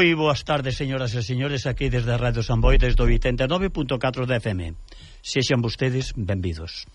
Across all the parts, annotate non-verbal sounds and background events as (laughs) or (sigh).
Moi boas tardes, señoras e señores, aquí desde Radio San Boi, desde o 89.4 da FM. Sexan vostedes benvidos.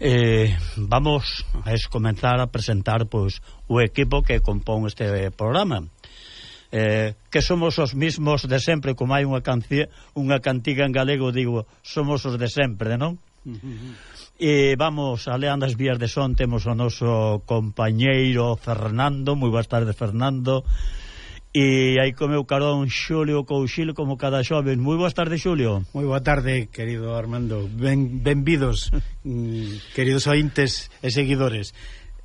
Eh, vamos a comenzar a presentar pois o equipo que compón este programa. Eh, que somos os mismos de sempre, como hai unha canción, unha cantiga en galego, digo, somos os de sempre, non? Uh -huh. E vamos, aleando as vías de son, temos o noso compañeiro Fernando, moi boas tardes, Fernando. Fernando E aí come meu carón Xulio Couchil como cada xoven. Moi boas tardes, Xulio. Moi boa tarde, querido Armando. Ben, benvidos, mm, queridos ointes e seguidores.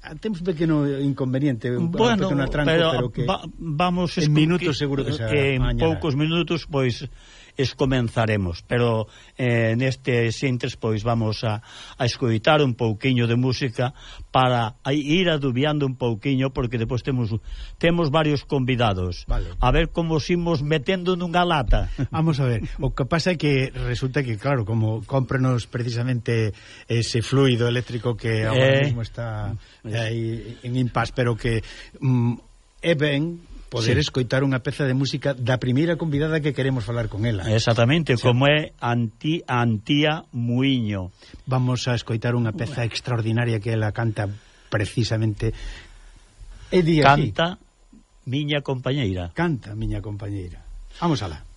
Ah, temos un pequeno inconveniente, bueno, un pequeno atranco, pero, pero que va, vamos en minutos que, seguro que, que en poucos minutos pois pues, es comenzaremos. Pero eh, neste xentes pois vamos a, a escoitar un pouquiño de música para ir adubiando un pouquiño porque depois temos temos varios convidados. Vale. A ver como simos metendo nunha lata. (laughs) Vamos a ver. O que pasa é que resulta que claro, como cómprenos precisamente ese fluido eléctrico que agora eh, mismo está eh, aí en impas, pero que mm, é ben poder sí. escoitar unha peza de música da primeira convidada que queremos falar con ela. Exactamente, sí. como é Anti, Antía Muiño. Vamos a escoitar unha peza extraordinaria que ela canta precisamente e día Canta aquí. miña compañeira. Canta miña compañeira. Vamos alá.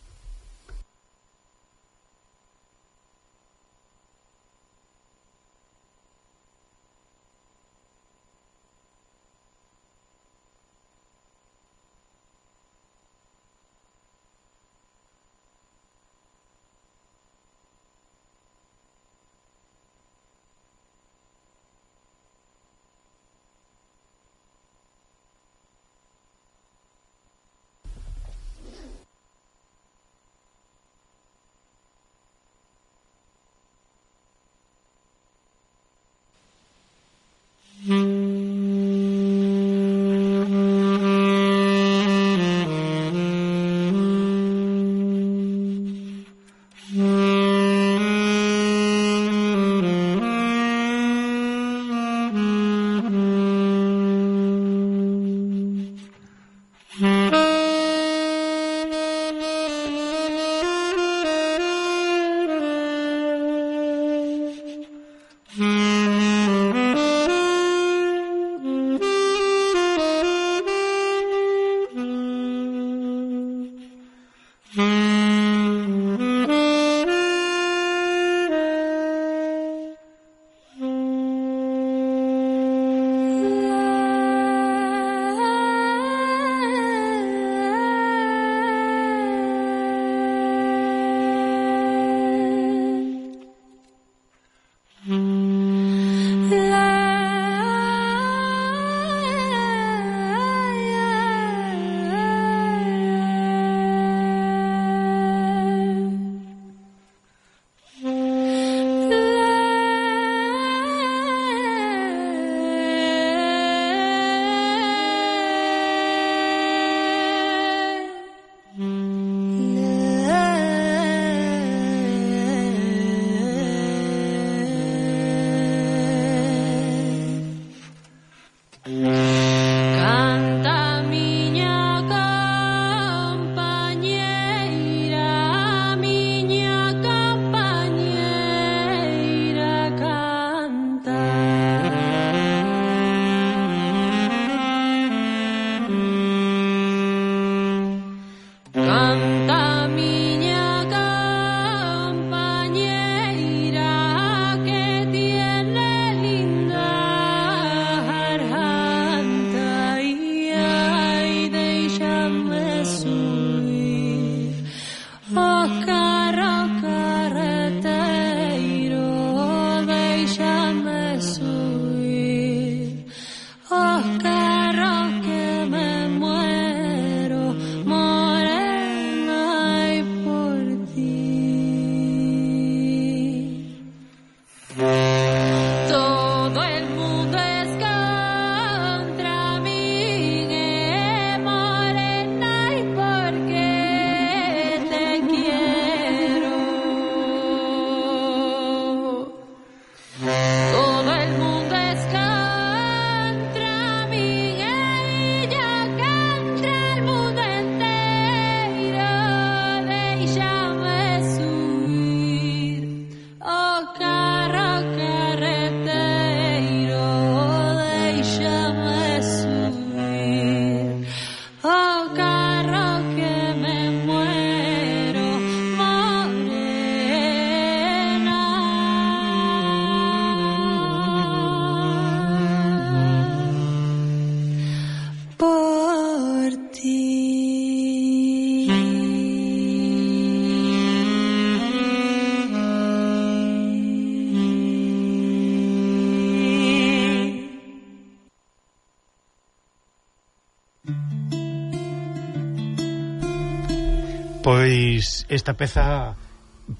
Pois esta peza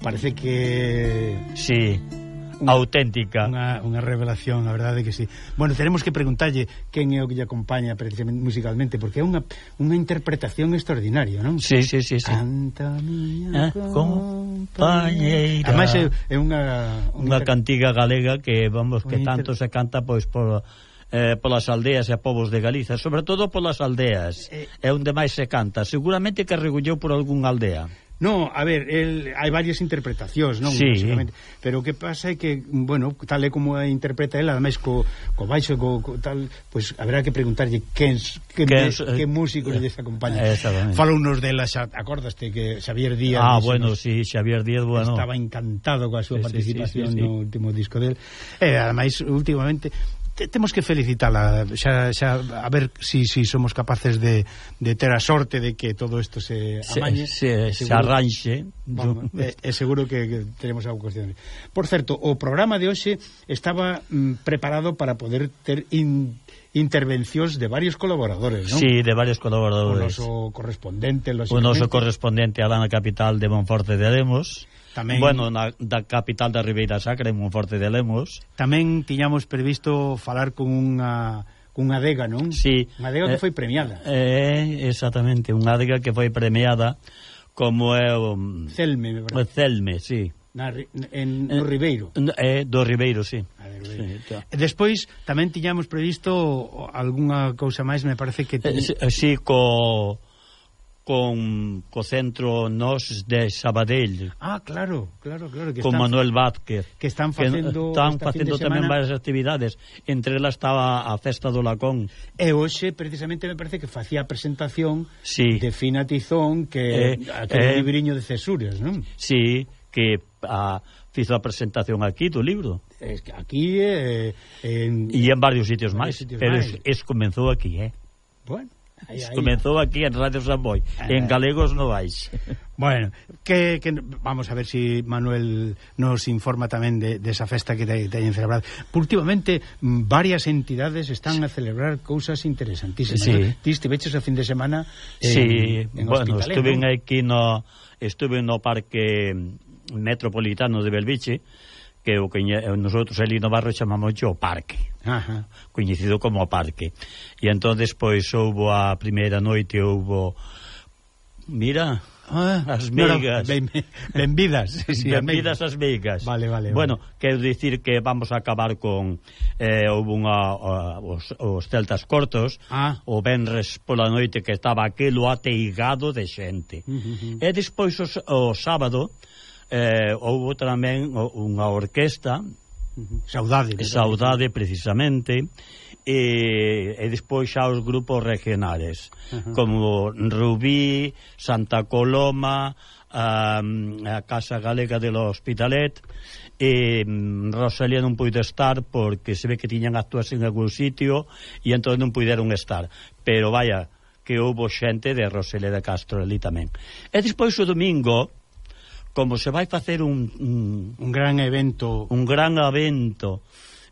parece que... Sí, unha, auténtica. Unha, unha revelación, a verdade que sí. Bueno, tenemos que preguntarlle quen é o que lle acompaña precisamente musicalmente, porque é unha, unha interpretación extraordinaria, non? Sí, sí, sí. sí. Canta miña ah, eh, compañeira. Ademais é, é unha... Unha, unha cantiga galega que, vamos, que tanto se canta pois por eh, polas aldeas e a povos de Galiza, sobre todo polas aldeas, eh, é onde máis se canta. Seguramente que regulleu por algún aldea. No, a ver, el, hai varias interpretacións, non? Sí. Pero o que pasa é que, bueno, tal é como a interpreta ela, ademais co, co baixo, co, co tal, pois pues, haberá que preguntarlle quen, quen, quen, de, que músico eh, lles acompaña. Falounos dela, xa, acordaste que Xavier Díaz... Ah, bueno, nos, sí, Xavier Díaz, bueno. Estaba encantado coa súa sí, participación sí, sí, sí, sí. no último disco del. E, eh, ademais, últimamente, te, temos que felicitala xa, xa a ver si, si somos capaces de, de ter a sorte de que todo isto se amañe. se, se, se arranxe bueno, é, é seguro que, que teremos algo cuestión por certo, o programa de hoxe estaba mm, preparado para poder ter in, intervencións de varios colaboradores, non? Sí, de varios colaboradores. O noso correspondente, O noso correspondente a Lana Capital de Monforte de Lemos Tamén... Bueno, na, da capital da Ribeira Sacra, en Monforte de Lemos. Tamén tiñamos previsto falar con unha cunha adega, non? Sí. Unha adega eh, que foi premiada. Eh, exactamente, unha adega que foi premiada como é o... Mm, Celme, me parece. Celme, sí. Na, en, no eh, Ribeiro. Eh, do Ribeiro, sí. Ah, sí, claro. E despois tamén tiñamos previsto algunha cousa máis, me parece que... Eh, eh sí, co con co centro Nos de Sabadell. Ah, claro, claro, claro. Que con están, Manuel Vázquez. Que están facendo... Que están facendo tamén semana... varias actividades. Entre elas estaba a Festa do Lacón. E hoxe, precisamente, me parece que facía a presentación sí. de Fina Tizón, que eh, aquel eh, libriño de Cesuras, non? Sí, que a, fizo a presentación aquí do libro. Es que aquí... Eh, en... E en varios sitios máis. Pero máis. Es, es comenzou aquí, eh? Bueno. Aí, aí. Aquí en Radio Samboy, eh, ah, en ah. galegos no vais. (laughs) Bueno, que, que vamos a ver si Manuel nos informa tamén de, de esa festa que teñen celebrado. Últimamente mm, varias entidades están a celebrar cousas interesantísimas. Sí. ¿no? Ti estiveches a fin de semana en, sí. en bueno, estuve ¿no? aquí no estuve no parque metropolitano de Belviche que o que eh, nosotros ali no barro chamamos o parque Ajá. coñecido como o parque e entonces pois houbo a primeira noite houbo mira Ah, as meigas. No, ben, benvidas. (laughs) Sí, sí, benvidas as meigas. Vale, vale. Bueno, vale. quero dicir que vamos a acabar con eh, houve unha, os, os celtas cortos, ah. o Benres pola noite que estaba aquilo ateigado de xente. Uh -huh. E despois os, o sábado eh, houve tamén unha orquesta Saudade. Eh, saudade, precisamente. E, e despois xa os grupos regionales, uh -huh. como Rubí, Santa Coloma, a, a Casa Galega del Hospitalet, e mm, Rosalía non puido estar porque se ve que tiñan actuas en algún sitio e entón non puderon estar. Pero vaya, que houve xente de Rosalía de Castro ali tamén. E despois o domingo como se vai facer un, un, un gran evento. un gran evento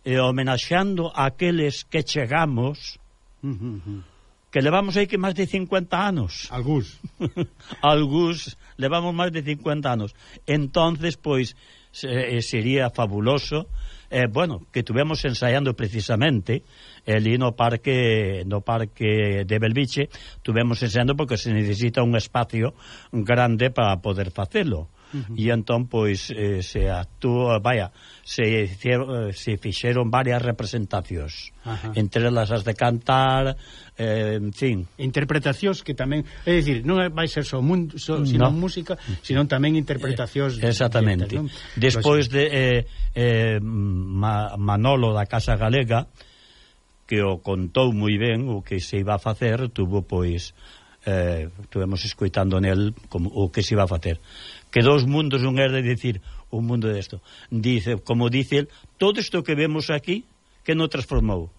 e homenaxeando a aqueles que chegamos uh -huh, uh -huh. que levamos aí que máis de 50 anos. Algús (laughs) algús levamos máis de 50 anos. Entonces pois eh, sería fabuloso eh, bueno, que tuvemos ensaiando precisamente ali no parque no parque de Belviche tuvemos ensaiando porque se necesita un espacio grande para poder facelo uh -huh. e entón pois eh, se actúa, vaya, se hicieron, eh, se fixeron varias representacións, Ajá. entre elas as de cantar, eh, en fin, interpretacións que tamén, é dicir, non vai ser só mun, só, sino no. música, sino tamén interpretacións. Eh, exactamente. Non? Despois de eh, eh, Manolo da Casa Galega que o contou moi ben o que se iba a facer, tuvo pois eh, tuvemos escoitando nel como, o que se iba a facer que dos mundos non é de dicir un mundo desto. Dice, como dice el, todo isto que vemos aquí, que non transformou?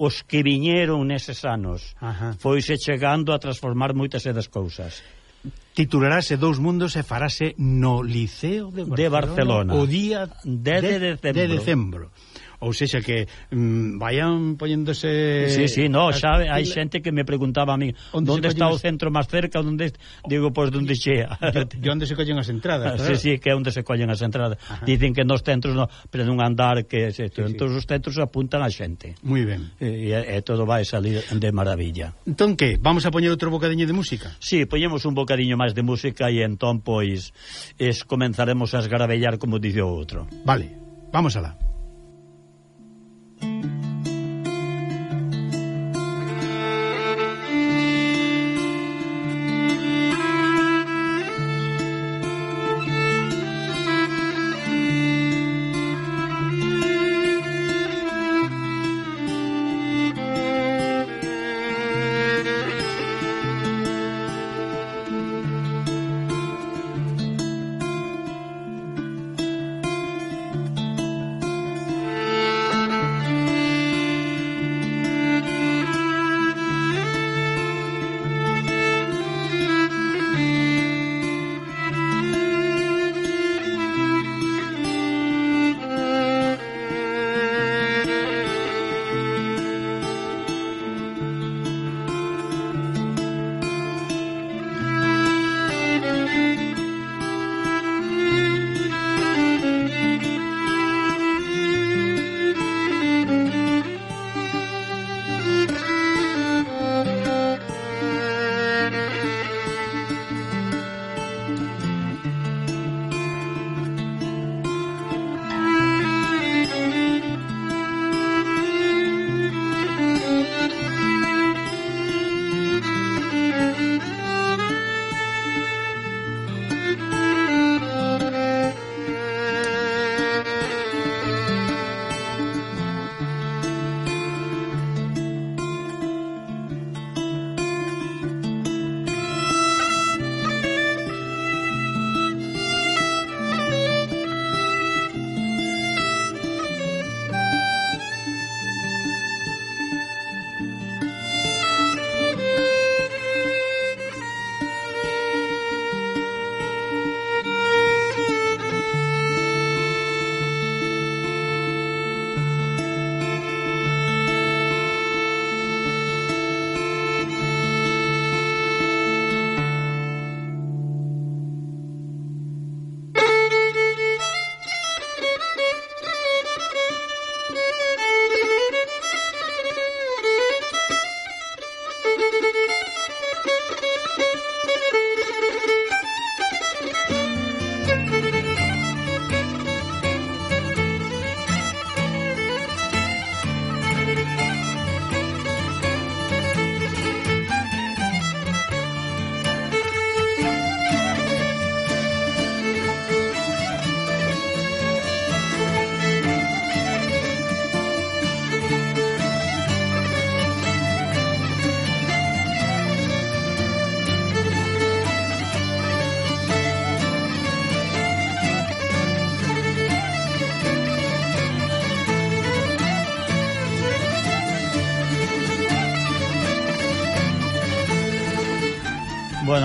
Os que viñeron neses anos. Ajá. Foise chegando a transformar moitas das cousas. Titularase Dous Mundos e farase no Liceo de Barcelona, de Barcelona o día 10 de, de, decembro. de decembro ou sexa que mm, vayan poñéndose Sí, sí, no, xa hai xente que me preguntaba a mí, onde, onde está o centro máis cerca, onde digo, pois pues, onde chea. De onde se collen as entradas, (laughs) claro. Sí, sí, que é onde se collen as entradas. Ajá. Dicen que nos centros no, pero nun andar que se, sí, En sí. os centros apuntan a xente. Moi ben. E, e, e todo vai salir de maravilla. Entón que, vamos a poñer outro bocadiño de música? Sí, poñemos un bocadiño máis de música e entón pois es comenzaremos a esgarabellar como dice o outro. Vale, vamos alá.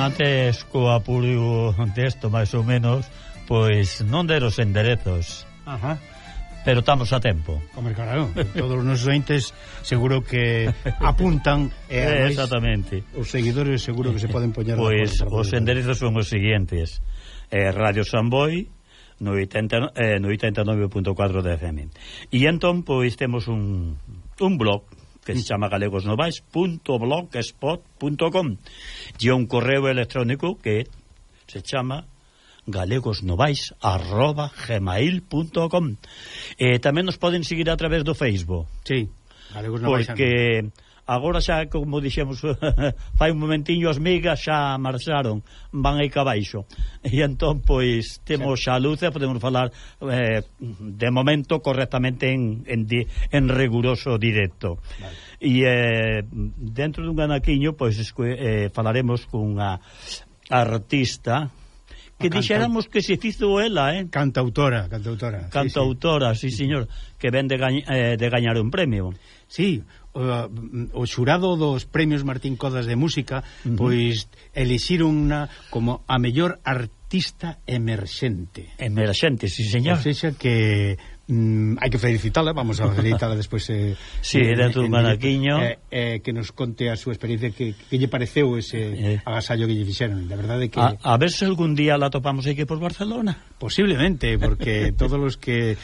antes co apurio desto, máis ou menos, pois non der os enderezos. Ajá. Pero estamos a tempo. Como claro, todos os nosos entes seguro que apuntan e eh, exactamente. Os seguidores seguro que se poden poñer Pois os enderezos son os seguintes. Eh, Radio Samboy no 80 eh, no 89.4 de FM. E entón pois temos un un blog que se chama galegosnovais.blogspot.com e un correo electrónico que se chama galegosnovais.gmail.com E eh, tamén nos poden seguir a través do Facebook. Sí, galegosnovais. Porque... Agora xa, como dixemos, (laughs) fai un momentiño as migas xa marcharon, van aí cabaixo. E entón, pois, temos xa luz e podemos falar eh, de momento correctamente en, en, di, en riguroso directo. Vale. E eh, dentro dun anaquiño, pois, eh, falaremos cunha artista que canta... dixéramos que se fizo ela, eh? Cantautora, cantautora. Cantautora, sí, sí. sí señor, que ven de, gañ eh, de gañar un premio. Sí, uh, o xurado dos premios Martín Codas de Música uh -huh. pois elixiron como a mellor artista emerxente. Emerxente, sí, señor. O que Mm, hai que felicitala, vamos a felicitala despois eh, Si, (laughs) sí, era tu manaquiño eh, eh, que nos conte a súa experiencia que, que lle pareceu ese eh. agasallo que lle fixeron de verdade que... A, a ver se algún día la topamos aquí por Barcelona Posiblemente, porque (laughs) todos os que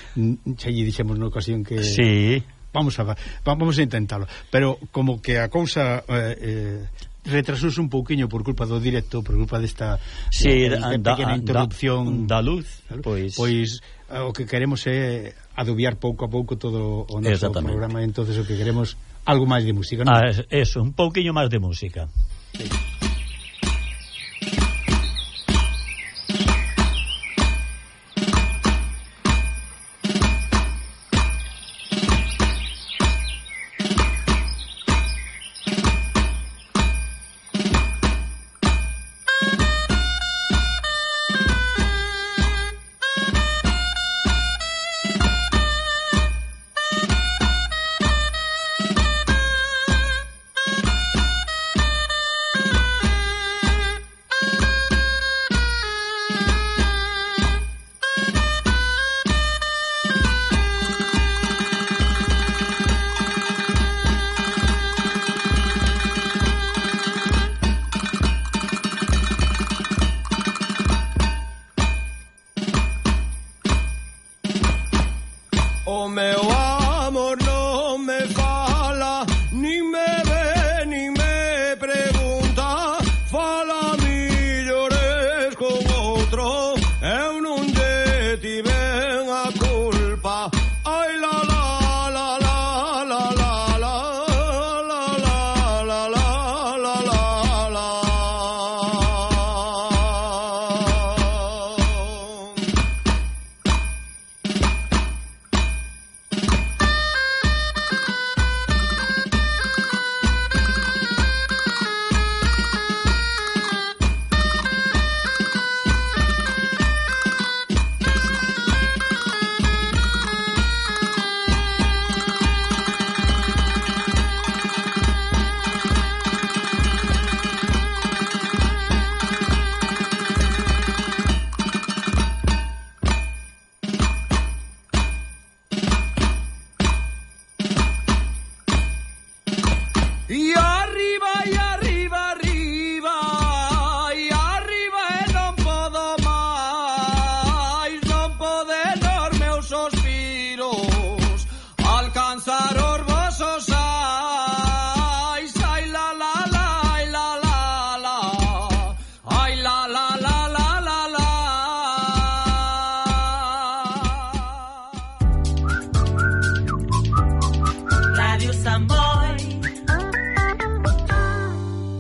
xa lle dixemos na ocasión que... Sí vamos a vamos a intentarlo, pero como que a cousa eh, eh retrasouse un pouquiño por culpa do directo, por culpa desta sí, eh, de, de da, pequena interrupción da, da luz, da pois pois eh, o que queremos é adubiar pouco a pouco todo o noso programa, entonces o que queremos algo máis de música, non? Ah, eso, un pouquiño máis de música. Sí.